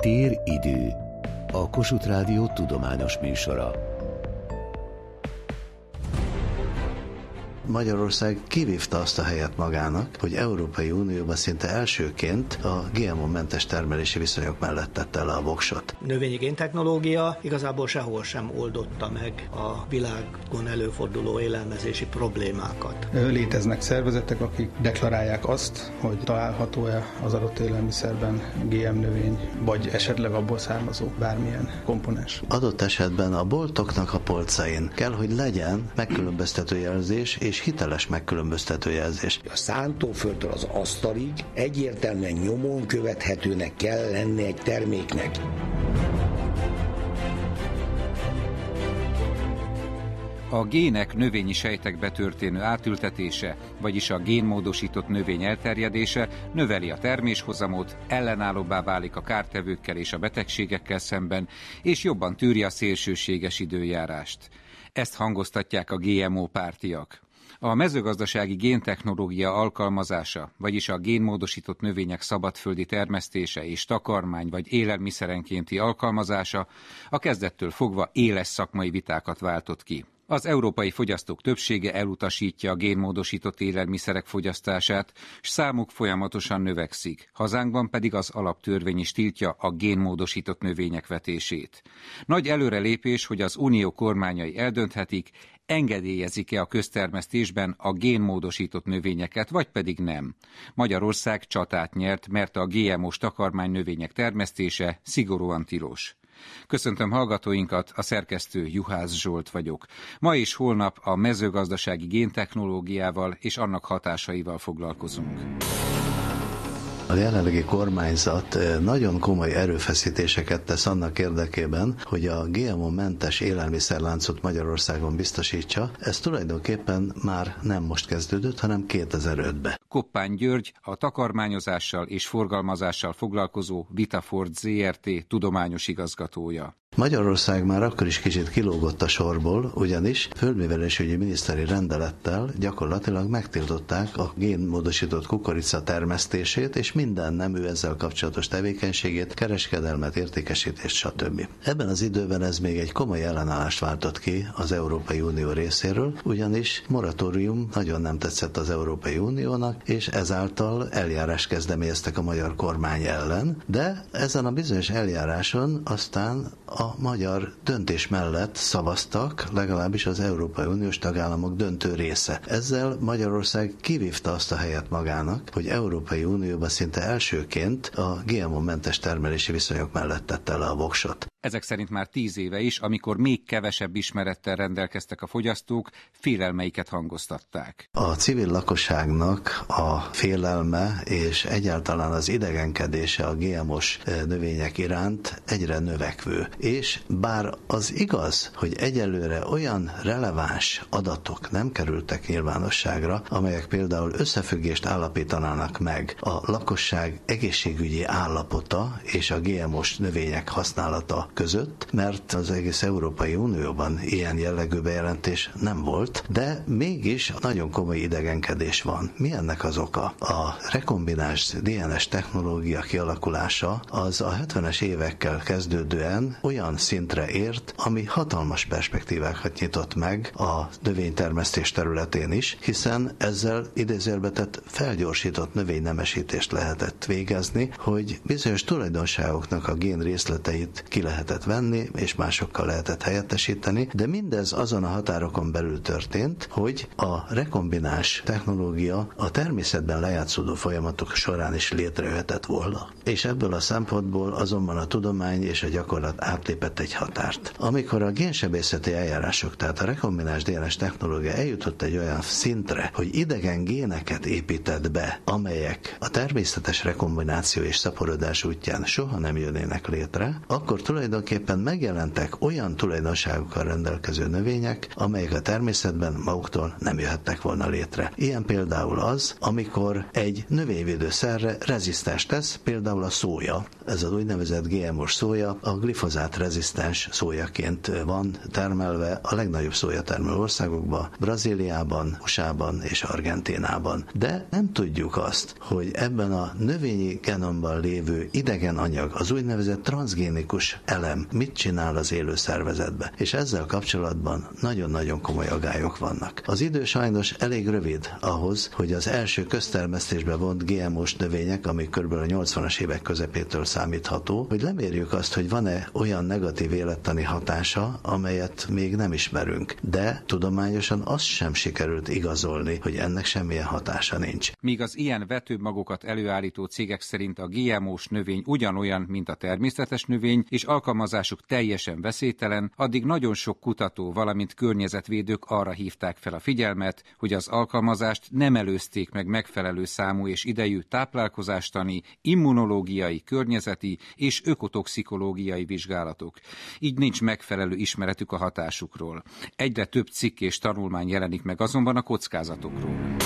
Téridő. A Kossuth Rádió tudományos műsora. Magyarország kivívta azt a helyet magának, hogy Európai Unióban szinte elsőként a GMO-mentes termelési viszonyok mellett tette le a voksot. Növényi géntechnológia igazából sehol sem oldotta meg a világon előforduló élelmezési problémákat. Léteznek szervezetek, akik deklarálják azt, hogy található-e az adott élelmiszerben GM növény, vagy esetleg abból származó bármilyen komponens. Adott esetben a boltoknak a polcain kell, hogy legyen megkülönböztető jelzés és hiteles megkülönböztető jelzés. A szántóföldtől az asztalig egyértelműen nyomon követhetőnek kell lenni egy terméknek. A gének növényi sejtekbe történő átültetése, vagyis a génmódosított növény elterjedése növeli a terméshozamot, ellenállóbbá válik a kártevőkkel és a betegségekkel szemben, és jobban tűri a szélsőséges időjárást. Ezt hangoztatják a GMO pártiak. A mezőgazdasági géntechnológia alkalmazása, vagyis a génmódosított növények szabadföldi termesztése és takarmány vagy élelmiszerenkénti alkalmazása a kezdettől fogva éles szakmai vitákat váltott ki. Az európai fogyasztók többsége elutasítja a génmódosított élelmiszerek fogyasztását, s számuk folyamatosan növekszik. Hazánkban pedig az alaptörvény is tiltja a génmódosított növények vetését. Nagy előrelépés, hogy az unió kormányai eldönthetik, engedélyezik-e a köztermesztésben a génmódosított növényeket, vagy pedig nem. Magyarország csatát nyert, mert a GMO-s takarmány növények termesztése szigorúan tilos. Köszöntöm hallgatóinkat, a szerkesztő Juhász Zsolt vagyok. Ma és holnap a mezőgazdasági géntechnológiával és annak hatásaival foglalkozunk. A jelenlegi kormányzat nagyon komoly erőfeszítéseket tesz annak érdekében, hogy a GMO-mentes élelmiszerláncot Magyarországon biztosítsa. Ez tulajdonképpen már nem most kezdődött, hanem 2005-ben. Koppány György, a takarmányozással és forgalmazással foglalkozó Vitaford ZRT tudományos igazgatója. Magyarország már akkor is kicsit kilógott a sorból, ugyanis földművelésügyi miniszteri rendelettel gyakorlatilag megtiltották a génmódosított kukorica termesztését és minden nemű ezzel kapcsolatos tevékenységét, kereskedelmet, értékesítést, stb. Ebben az időben ez még egy komoly ellenállást váltott ki az Európai Unió részéről, ugyanis moratórium nagyon nem tetszett az Európai Uniónak, és ezáltal eljárás kezdeményeztek a magyar kormány ellen, de ezen a bizonyos eljáráson aztán a magyar döntés mellett szavaztak, legalábbis az Európai Uniós tagállamok döntő része. Ezzel Magyarország kivívta azt a helyet magának, hogy Európai Unióban szinte elsőként a GMO-mentes termelési viszonyok mellett tette le a voksot. Ezek szerint már tíz éve is, amikor még kevesebb ismerettel rendelkeztek a fogyasztók, félelmeiket hangoztatták. A civil lakosságnak a félelme és egyáltalán az idegenkedése a GMO-s növények iránt egyre növekvő. És bár az igaz, hogy egyelőre olyan releváns adatok nem kerültek nyilvánosságra, amelyek például összefüggést állapítanának meg a lakosság egészségügyi állapota és a GMO-s növények használata között, mert az egész Európai Unióban ilyen jellegű bejelentés nem volt, de mégis nagyon komoly idegenkedés van. Mi ennek az oka? A rekombináns DNS technológia kialakulása az a 70-es évekkel kezdődően olyan szintre ért, ami hatalmas perspektívákat nyitott meg a növénytermesztés területén is, hiszen ezzel idézőjelbetett felgyorsított növénynemesítést lehetett végezni, hogy bizonyos tulajdonságoknak a gén részleteit ki lehet lehetett venni, és másokkal lehetett helyettesíteni, de mindez azon a határokon belül történt, hogy a rekombinás technológia a természetben lejátszódó folyamatok során is létrejöhetett volna. És ebből a szempontból azonban a tudomány és a gyakorlat átlépett egy határt. Amikor a génsebészeti eljárások, tehát a rekombinás DNS technológia eljutott egy olyan szintre, hogy idegen géneket épített be, amelyek a természetes rekombináció és szaporodás útján soha nem jönnének létre, akkor tulajdonképpen tulajdonképpen megjelentek olyan tulajdonságokkal rendelkező növények, amelyek a természetben maguktól nem jöhettek volna létre. Ilyen például az, amikor egy növényvédőszerre rezisztens tesz, például a szója. Ez az úgynevezett GMO-s szója a glifozát rezisztens szójaként van termelve a legnagyobb szójatermelő országokban, Brazíliában, USA-ban és Argentinában. De nem tudjuk azt, hogy ebben a növényi genomban lévő idegen anyag, az úgynevezett transgénikus elem mit csinál az élő szervezetbe. És ezzel kapcsolatban nagyon-nagyon komoly agályok vannak. Az idő sajnos elég rövid ahhoz, hogy az első köztermesztésbe vont GMO-s növények, ami kb. a 80-as évek közepétől számítható, hogy lemérjük azt, hogy van-e olyan negatív élettani hatása, amelyet még nem ismerünk. De tudományosan azt sem sikerült igazolni, hogy ennek semmilyen hatása nincs. Míg az ilyen vetőmagokat előállító cégek szerint a GMO-s növény ugyanolyan, mint a természetes növény, és alkalmazásuk teljesen veszélytelen, addig nagyon sok kutató, valamint környezetvédők arra hívták fel a figyelmet, hogy az alkalmazást nem előzték meg megfelelő számú és idejű táplálkozástani, immunológiai, környezeti és ökotoxikológiai vizsgálatok. Így nincs megfelelő ismeretük a hatásukról. Egyre több cikk és tanulmány jelenik meg azonban a kockázatokról.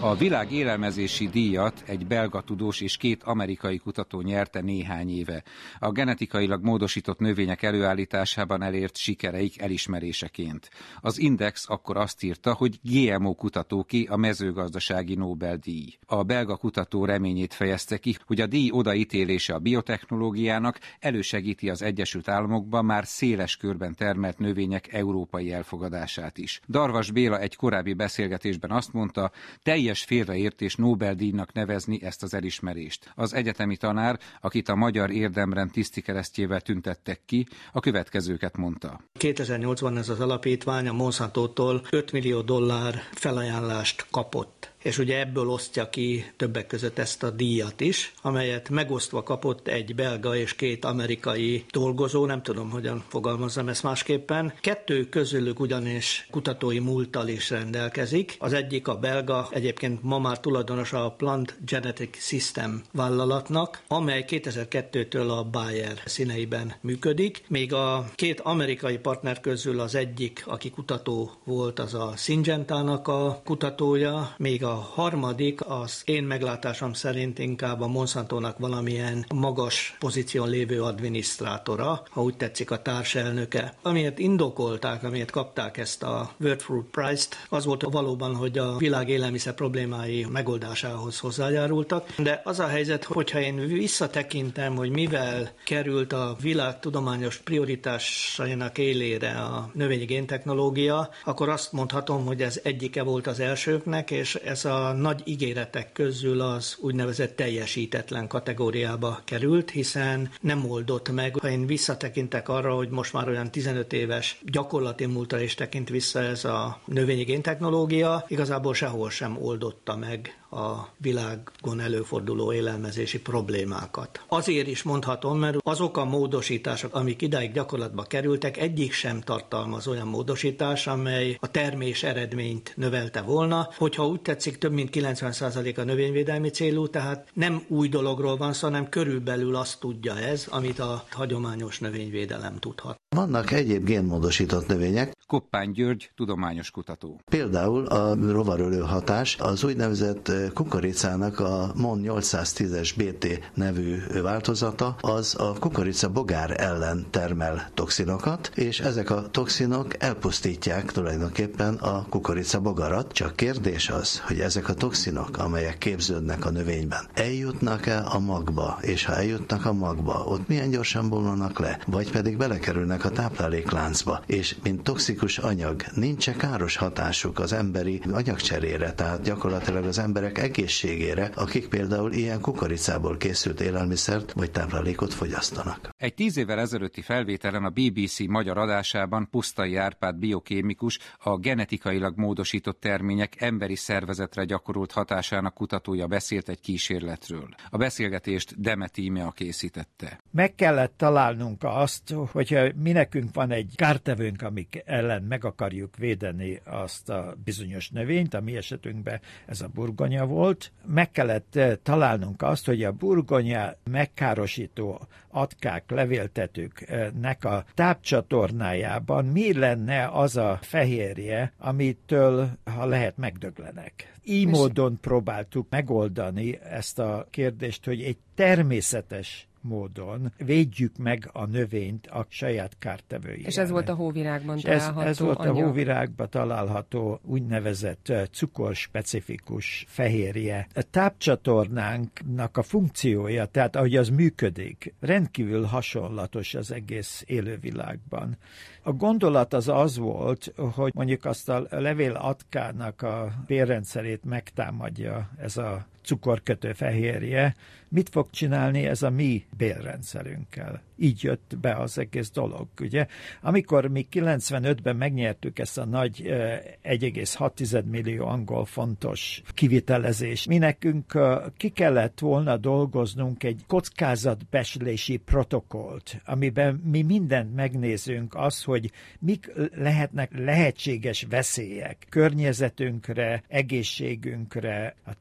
A világ élelmezési díjat egy belga tudós és két amerikai kutató nyerte néhány éve. A genetikailag módosított növények előállításában elért sikereik elismeréseként. Az Index akkor azt írta, hogy GMO kutatóki a mezőgazdasági Nobel-díj. A belga kutató reményét fejezte ki, hogy a díj odaítélése a biotechnológiának elősegíti az Egyesült Államokban már széles körben termelt növények európai elfogadását is. Darvas Béla egy korábbi beszélgetésben azt mondta, teljes teljes félreértés Nobel-díjnak nevezni ezt az elismerést. Az egyetemi tanár, akit a magyar érdemrend tisztikeresztjével tüntettek ki, a következőket mondta. 2008-ban ez az alapítvány a Monsanto-tól 5 millió dollár felajánlást kapott és ugye ebből osztja ki többek között ezt a díjat is, amelyet megosztva kapott egy belga és két amerikai dolgozó, nem tudom, hogyan fogalmazzam ezt másképpen. Kettő közülük ugyanis kutatói múlttal is rendelkezik. Az egyik a belga, egyébként ma már tulajdonos a Plant Genetic System vállalatnak, amely 2002-től a Bayer színeiben működik, még a két amerikai partner közül az egyik, aki kutató volt, az a Syngenta-nak a kutatója, még a harmadik az én meglátásom szerint inkább a Monsanto-nak valamilyen magas pozíción lévő adminisztrátora, ha úgy tetszik a társelnöke. Amiért indokolták, amiért kapták ezt a World Fruit Prize-t, az volt valóban, hogy a világ élelmiszer problémái megoldásához hozzájárultak. De az a helyzet, hogyha én visszatekintem, hogy mivel került a világ tudományos prioritásainak élére a növényi géntechnológia, akkor azt mondhatom, hogy ez egyike volt az elsőknek, és ez a nagy ígéretek közül az úgynevezett teljesítetlen kategóriába került, hiszen nem oldott meg. Ha én visszatekintek arra, hogy most már olyan 15 éves gyakorlati múltra is tekint vissza ez a növényi géntechnológia, igazából sehol sem oldotta meg a világon előforduló élelmezési problémákat. Azért is mondhatom, mert azok a módosítások, amik idáig gyakorlatba kerültek, egyik sem tartalmaz olyan módosítás, amely a termés eredményt növelte volna. Hogyha úgy tetszik, több mint 90% a növényvédelmi célú, tehát nem új dologról van szó, hanem körülbelül azt tudja ez, amit a hagyományos növényvédelem tudhat. Vannak egyéb génmódosított növények. Koppány György, tudományos kutató. Például a rovarölő hatás az úgynevezett kukoricának a MON 810-es BT nevű változata, az a kukorica bogár ellen termel toxinokat, és ezek a toxinok elpusztítják tulajdonképpen a kukorica bogarat. Csak kérdés az, hogy ezek a toxinok, amelyek képződnek a növényben, eljutnak-e a magba, és ha eljutnak a magba, ott milyen gyorsan bomlanak le, vagy pedig belekerülnek a táplálékláncba, és mint toxikus anyag nincs -e káros hatásuk az emberi anyagcserére, tehát gyakorlatilag az emberek egészségére, akik például ilyen kukoricából készült élelmiszert vagy táplálékot fogyasztanak. Egy tíz évvel ezelőtti felvételen a BBC magyar adásában Pusztai Árpád biokémikus a genetikailag módosított termények emberi szervezetre gyakorolt hatásának kutatója beszélt egy kísérletről. A beszélgetést Demetímea készítette. Meg kellett találnunk azt, hogyha mi nekünk van egy kártevőnk, amik ellen meg akarjuk védeni azt a bizonyos növényt, a mi esetünkben ez a burgonya, burgonya volt. Meg kellett találnunk azt, hogy a burgonya megkárosító atkák, levéltetőknek a tápcsatornájában mi lenne az a fehérje, amitől, ha lehet, megdöglenek. Így módon próbáltuk megoldani ezt a kérdést, hogy egy természetes módon védjük meg a növényt a saját kártevői. És ez volt a hóvirágban található ez, ez volt anyag. a hóvirágban található úgynevezett cukorspecifikus fehérje. A tápcsatornánknak a funkciója, tehát ahogy az működik, rendkívül hasonlatos az egész élővilágban. A gondolat az az volt, hogy mondjuk azt a levél atkának a bérrendszerét megtámadja ez a cukorkötő fehérje, mit fog csinálni ez a mi bélrendszerünkkel? Így jött be az egész dolog, ugye? Amikor mi 95-ben megnyertük ezt a nagy 1,6 millió angol fontos kivitelezés, mi nekünk ki kellett volna dolgoznunk egy kockázatbeslési protokollt, amiben mi mindent megnézünk, az, hogy mik lehetnek lehetséges veszélyek környezetünkre, egészségünkre, a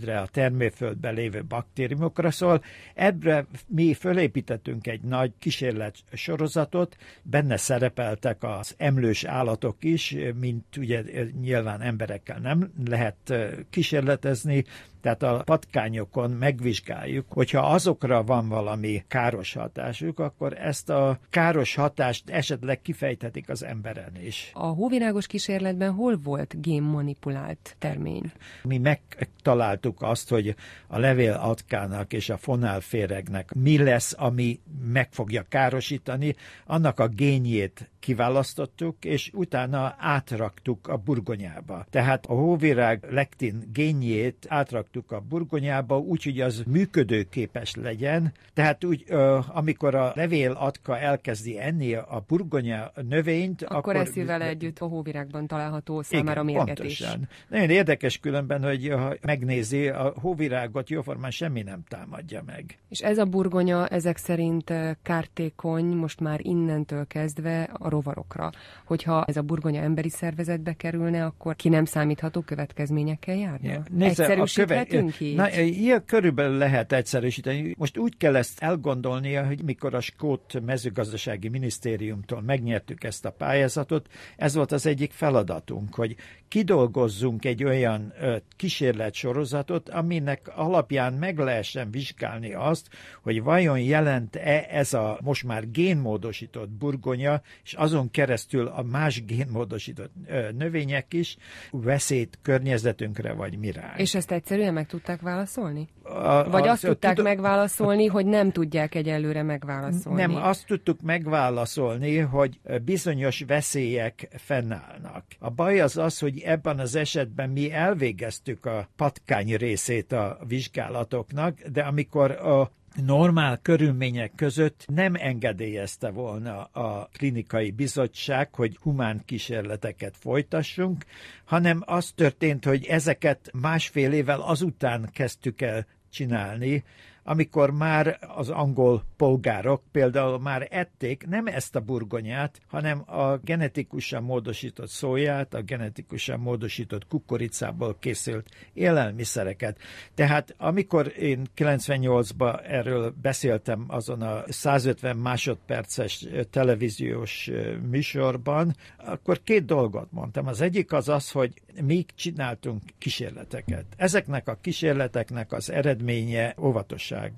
termőföldre, a termőföldben lévő baktériumokra, szóval ebbre mi fölépítettünk egy nagy kísérlet sorozatot, benne szerepeltek az emlős állatok is, mint ugye nyilván emberekkel nem lehet kísérletezni, tehát a patkányokon megvizsgáljuk, hogyha azokra van valami káros hatásuk, akkor ezt a káros hatást esetleg kifejthetik az emberen is. A hóvirágos kísérletben hol volt génmanipulált termény? Mi megtaláltuk azt, hogy a levél atkának és a fonálféregnek mi lesz, ami meg fogja károsítani, annak a génjét kiválasztottuk, és utána átraktuk a burgonyába. Tehát a hóvirág lektin génjét átraktuk a burgonyába, úgyhogy az működőképes legyen. Tehát úgy, amikor a levél atka elkezdi enni a burgonya növényt, akkor, akkor eszi vele együtt a hóvirágban található számára igen, mérgetés. Pontosan. Nagyon érdekes különben, hogy ha megnézi, a hóvirágot jóformán semmi nem támadja meg. És ez a burgonya ezek szerint kártékony most már innentől kezdve a rovarokra. Hogyha ez a burgonya emberi szervezetbe kerülne, akkor ki nem számítható következményekkel járna? Yeah. Nézze, Egyszerűsíthetünk köve... így? Na, ilyen körülbelül lehet egyszerűsíteni. Most úgy kell ezt elgondolnia, hogy mikor a Skót mezőgazdasági minisztériumtól megnyertük ezt a pályázatot, ez volt az egyik feladatunk, hogy kidolgozzunk egy olyan kísérletsorozatot, aminek alapján meg lehessen vizsgálni azt, hogy vajon jelent-e ez a most már génmódosított burgonya, és azon keresztül a más génmódosított növények is veszélyt környezetünkre vagy mire. És ezt egyszerűen meg tudták válaszolni? A, vagy a, azt tudták tud... megválaszolni, hogy nem tudják egyelőre megválaszolni? Nem, azt tudtuk megválaszolni, hogy bizonyos veszélyek fennállnak. A baj az az, hogy ebben az esetben mi elvégeztük a patkány részét a vizsgálatoknak, de amikor a normál körülmények között nem engedélyezte volna a klinikai bizottság, hogy humán kísérleteket folytassunk, hanem az történt, hogy ezeket másfél évvel azután kezdtük el csinálni, amikor már az angol polgárok például már ették nem ezt a burgonyát, hanem a genetikusan módosított szóját, a genetikusan módosított kukoricából készült élelmiszereket. Tehát amikor én 98-ban erről beszéltem azon a 150 másodperces televíziós műsorban, akkor két dolgot mondtam. Az egyik az az, hogy mi csináltunk kísérleteket. Ezeknek a kísérleteknek az eredménye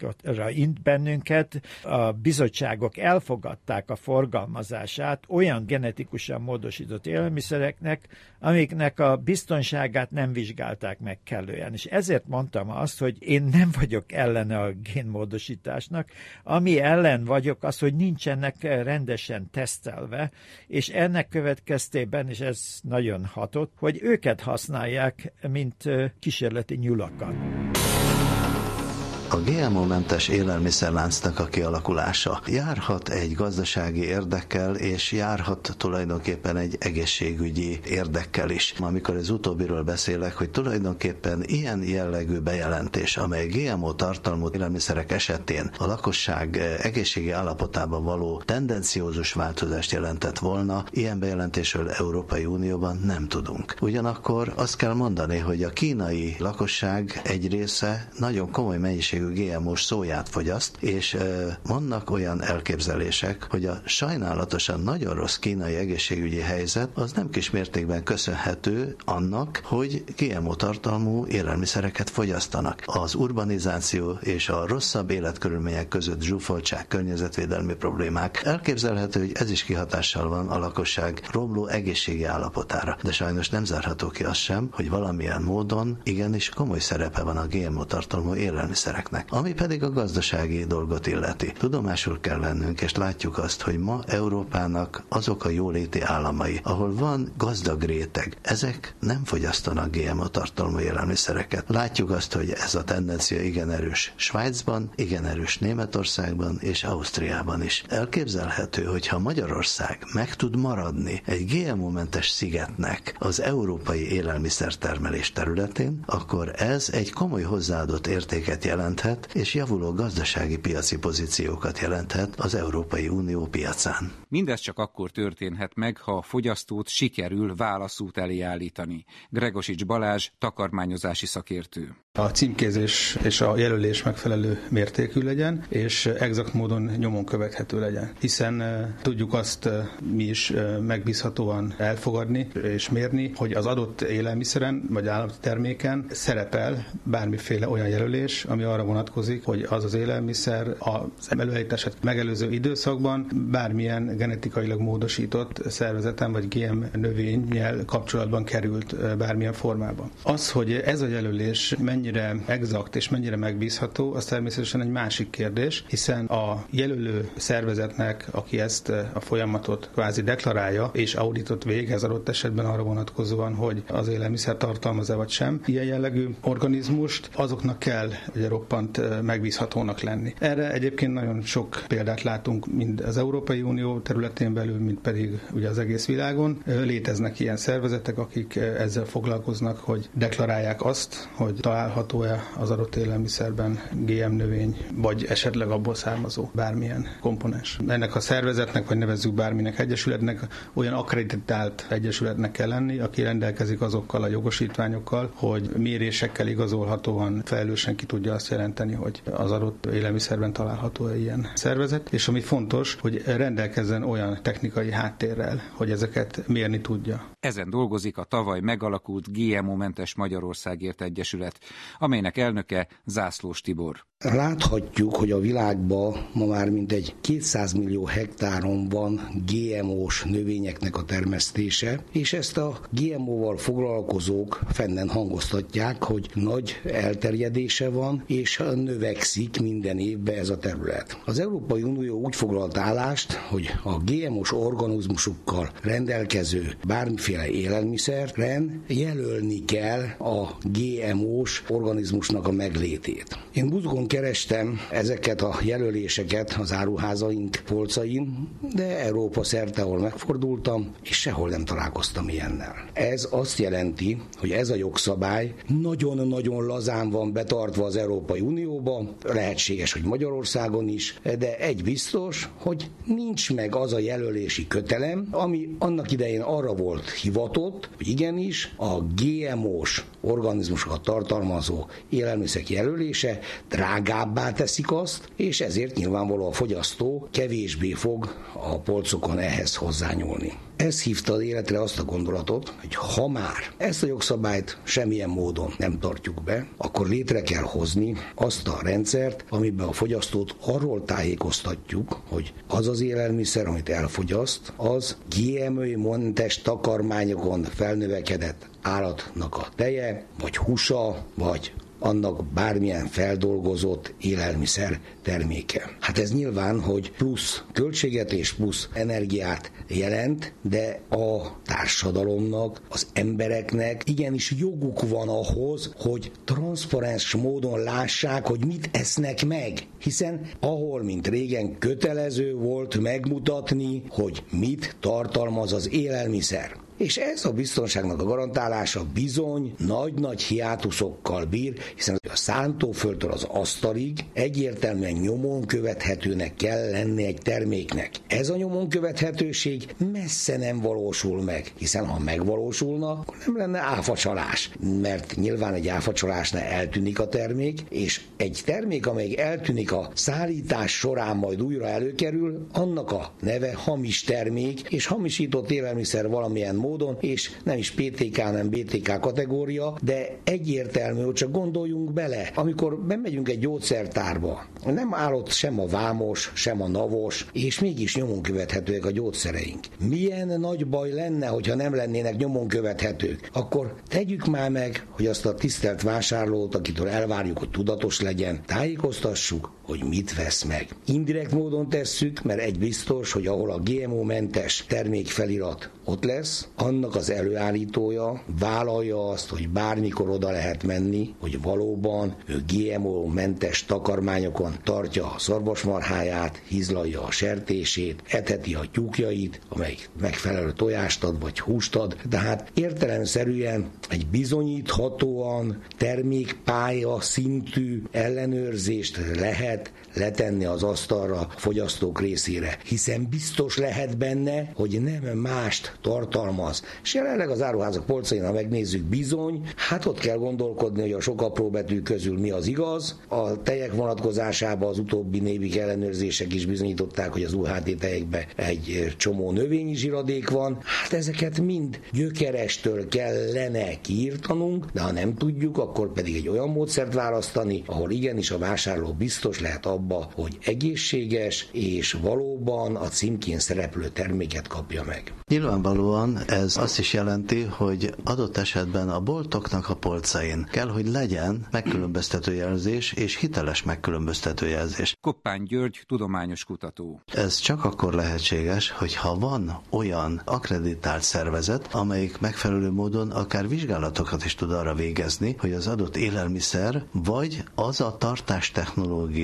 óvatosságra int bennünket. A bizottságok elfogadták a forgalmazását olyan genetikusan módosított élelmiszereknek, amiknek a biztonságát nem vizsgálták meg kellően. És ezért mondtam azt, hogy én nem vagyok ellene a génmódosításnak, ami ellen vagyok az, hogy nincsenek rendesen tesztelve, és ennek következtében, és ez nagyon hatott, hogy őket használják, mint kísérleti nyulakat. A GMO-mentes élelmiszerláncnak a kialakulása járhat egy gazdasági érdekkel, és járhat tulajdonképpen egy egészségügyi érdekkel is. Amikor az utóbbiről beszélek, hogy tulajdonképpen ilyen jellegű bejelentés, amely GMO tartalmú élelmiszerek esetén a lakosság egészségi állapotában való tendenciózus változást jelentett volna, ilyen bejelentésről Európai Unióban nem tudunk. Ugyanakkor azt kell mondani, hogy a kínai lakosság egy része nagyon komoly mennyiségű GMO-s szóját fogyaszt, és vannak olyan elképzelések, hogy a sajnálatosan nagyon rossz kínai egészségügyi helyzet az nem kis mértékben köszönhető annak, hogy GMO tartalmú élelmiszereket fogyasztanak. Az urbanizáció és a rosszabb életkörülmények között zsúfoltság, környezetvédelmi problémák. Elképzelhető, hogy ez is kihatással van a lakosság romló egészségi állapotára. De sajnos nem zárható ki az sem, hogy valamilyen módon igenis komoly szerepe van a GMO tartalmú élelmiszereknek. Ami pedig a gazdasági dolgot illeti. Tudomásul kell vennünk, és látjuk azt, hogy ma Európának azok a jóléti államai, ahol van gazdag réteg, ezek nem fogyasztanak GMO tartalmú élelmiszereket. Látjuk azt, hogy ez a tendencia igen erős Svájcban, igen erős Németországban és Ausztriában is. Elképzelhető, hogy ha Magyarország meg tud maradni egy GMO-mentes szigetnek az európai élelmiszertermelés területén, akkor ez egy komoly hozzáadott értéket jelenthet, és javuló gazdasági piaci pozíciókat jelenthet az Európai Unió piacán. Mindez csak akkor történhet meg, ha a fogyasztót sikerül válaszút elé állítani. Gregosics Balázs, takarmányozási szakértő. A címkézés és a jelölés megfelelő mértékű legyen, és exakt módon nyomon követhető legyen. Hiszen tudjuk azt mi is megbízhatóan elfogadni és mérni, hogy az adott élelmiszeren vagy állati terméken szerepel bármiféle olyan jelölés, ami arra vonatkozik, hogy az az élelmiszer az előállítását megelőző időszakban bármilyen genetikailag módosított szervezeten vagy GM növényel kapcsolatban került bármilyen formában. Az, hogy ez a jelölés mennyire exakt és mennyire megbízható, az természetesen egy másik kérdés, hiszen a jelölő szervezetnek, aki ezt a folyamatot kvázi deklarálja és auditot végez adott esetben arra vonatkozóan, hogy az élelmiszer tartalmaz-e vagy sem, ilyen jellegű organizmust azoknak kell ugye roppant megbízhatónak lenni. Erre egyébként nagyon sok példát látunk, mind az Európai Unió területén belül, mint pedig ugye az egész világon. Léteznek ilyen szervezetek, akik ezzel foglalkoznak, hogy deklarálják azt, hogy található-e az adott élelmiszerben GM növény, vagy esetleg abból származó bármilyen komponens. Ennek a szervezetnek, vagy nevezzük bárminek egyesületnek, olyan akreditált egyesületnek kell lenni, aki rendelkezik azokkal a jogosítványokkal, hogy mérésekkel igazolhatóan felelősen ki tudja azt jelenteni, hogy az adott élelmiszerben található -e ilyen szervezet, és ami fontos, hogy rendelkezzen olyan technikai háttérrel, hogy ezeket mérni tudja. Ezen dolgozik a tavaly megalakult GMO-mentes Magyarországért Egyesület, amelynek elnöke Zászlós Tibor. Láthatjuk, hogy a világban ma már mintegy 200 millió hektáron van GMO-s növényeknek a termesztése, és ezt a GMO-val foglalkozók fennen hangoztatják, hogy nagy elterjedése van, és növekszik minden évben ez a terület. Az Európai Unió úgy foglalt állást, hogy a GMO-s organizmusokkal rendelkező bármiféle élelmiszeren jelölni kell a GMO-s organizmusnak a meglétét. Én buzgón kerestem ezeket a jelöléseket az áruházaink polcain, de Európa szerte, ahol megfordultam, és sehol nem találkoztam ilyennel. Ez azt jelenti, hogy ez a jogszabály nagyon-nagyon lazán van betartva az Európai Unióban, lehetséges, hogy Magyarországon is, de egy biztos, hogy nincs meg az a jelölési kötelem, ami annak idején arra volt hivatott, hogy igenis a GMO-s organizmusokat tartalmazó élelmiszerek jelölése drágábbá teszik azt, és ezért nyilvánvaló a fogyasztó kevésbé fog a polcokon ehhez hozzányúlni. Ez hívta életre azt a gondolatot, hogy ha már ezt a jogszabályt semmilyen módon nem tartjuk be, akkor létre kell hozni azt a rendszert, amiben a fogyasztót arról tájékoztatjuk, hogy az az élelmiszer, amit elfogyaszt, az GMO-mentes takarmányokon felnövekedett állatnak a teje, vagy húsa, vagy annak bármilyen feldolgozott élelmiszer terméke. Hát ez nyilván, hogy plusz költséget és plusz energiát jelent, de a társadalomnak, az embereknek igenis joguk van ahhoz, hogy transzparens módon lássák, hogy mit esznek meg. Hiszen ahol, mint régen kötelező volt megmutatni, hogy mit tartalmaz az élelmiszer. És ez a biztonságnak a garantálása bizony nagy-nagy hiátuszokkal bír, hiszen a szántóföldtől az asztalig egyértelműen nyomon követhetőnek kell lenni egy terméknek. Ez a nyomon követhetőség messze nem valósul meg, hiszen ha megvalósulna, akkor nem lenne áfacsalás, mert nyilván egy áfacsalásnál eltűnik a termék, és egy termék, amely eltűnik a szállítás során majd újra előkerül, annak a neve hamis termék, és hamisított élelmiszer valamilyen módon, és nem is PTK, nem BTK kategória, de egyértelmű, hogy csak gondoljunk bele, amikor bemegyünk egy gyógyszertárba, nem állott sem a vámos, sem a navos, és mégis nyomon követhetőek a gyógyszereink. Milyen nagy baj lenne, hogyha nem lennének nyomon követhetők? Akkor tegyük már meg, hogy azt a tisztelt vásárlót, akitől elvárjuk, hogy tudatos legyen, tájékoztassuk, hogy mit vesz meg. Indirekt módon tesszük, mert egy biztos, hogy ahol a GMO-mentes termékfelirat ott lesz, annak az előállítója vállalja azt, hogy bármikor oda lehet menni, hogy valóban ő GMO-mentes takarmányokon tartja a szarvasmarháját, hizlalja a sertését, eteti a tyúkjait, amelyik megfelelő tojást ad vagy húst ad, de hát értelemszerűen egy bizonyíthatóan termékpálya szintű ellenőrzést lehet letenni az asztalra a fogyasztók részére, hiszen biztos lehet benne, hogy nem mást tartalmaz. És jelenleg az áruházak polcain, ha megnézzük, bizony, hát ott kell gondolkodni, hogy a sok apró betű közül mi az igaz. A tejek vonatkozásában az utóbbi névig ellenőrzések is bizonyították, hogy az UHT tejekben egy csomó növényi zsiradék van. Hát ezeket mind gyökerestől kellene kiírtanunk, de ha nem tudjuk, akkor pedig egy olyan módszert választani, ahol igenis a vásárló biztos lehet abba, hogy egészséges és valóban a címkén szereplő terméket kapja meg. Nyilvánvalóan ez azt is jelenti, hogy adott esetben a boltoknak a polcain kell, hogy legyen megkülönböztető jelzés és hiteles megkülönböztető jelzés. Koppány György, tudományos kutató. Ez csak akkor lehetséges, hogyha van olyan akreditált szervezet, amelyik megfelelő módon akár vizsgálatokat is tud arra végezni, hogy az adott élelmiszer vagy az a tartás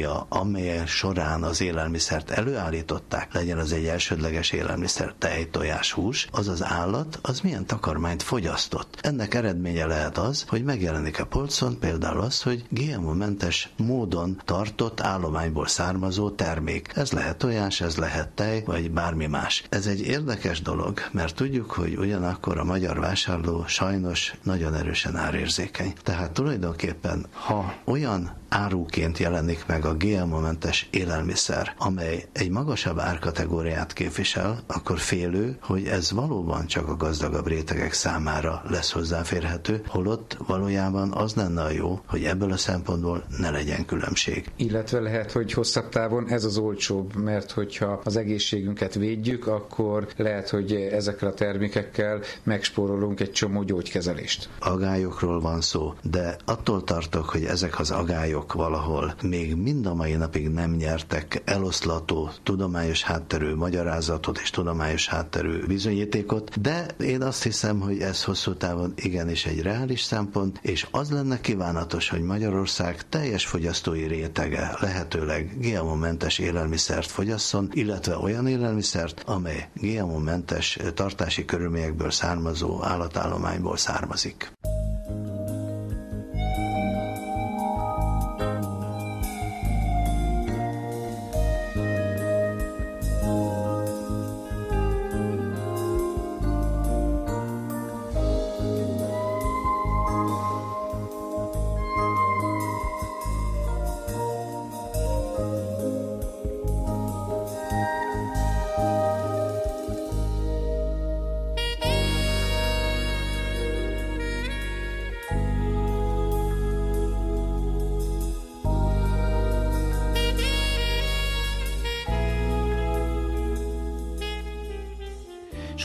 technológia, amely során az élelmiszert előállították, legyen az egy elsődleges élelmiszer, tej, tojás, hús, az az állat, az milyen takarmányt fogyasztott. Ennek eredménye lehet az, hogy megjelenik a polcon például az, hogy GMO-mentes módon tartott állományból származó termék. Ez lehet tojás, ez lehet tej, vagy bármi más. Ez egy érdekes dolog, mert tudjuk, hogy ugyanakkor a magyar vásárló sajnos nagyon erősen árérzékeny. Tehát tulajdonképpen, ha olyan áruként jelenik meg a GMO-mentes élelmiszer, amely egy magasabb árkategóriát képvisel, akkor félő, hogy ez valóban csak a gazdagabb rétegek számára lesz hozzáférhető, holott valójában az lenne a jó, hogy ebből a szempontból ne legyen különbség. Illetve lehet, hogy hosszabb távon ez az olcsóbb, mert hogyha az egészségünket védjük, akkor lehet, hogy ezekkel a termékekkel megspórolunk egy csomó gyógykezelést. Agályokról van szó, de attól tartok, hogy ezek az agályok szabályok valahol még mind a mai napig nem nyertek eloszlató tudományos hátterű magyarázatot és tudományos hátterű bizonyítékot, de én azt hiszem, hogy ez hosszú távon igenis egy reális szempont, és az lenne kívánatos, hogy Magyarország teljes fogyasztói rétege lehetőleg GMO-mentes élelmiszert fogyasszon, illetve olyan élelmiszert, amely GMO-mentes tartási körülményekből származó állatállományból származik.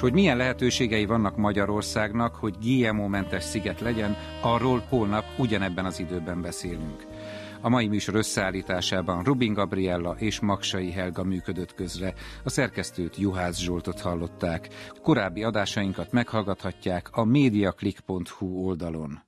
Hogy milyen lehetőségei vannak Magyarországnak, hogy GMO-mentes sziget legyen, arról holnap ugyanebben az időben beszélünk. A mai műsor összeállításában Rubin Gabriella és Maksai Helga működött közre. A szerkesztőt Juhász Zsoltot hallották. Korábbi adásainkat meghallgathatják a mediaclick.hu oldalon.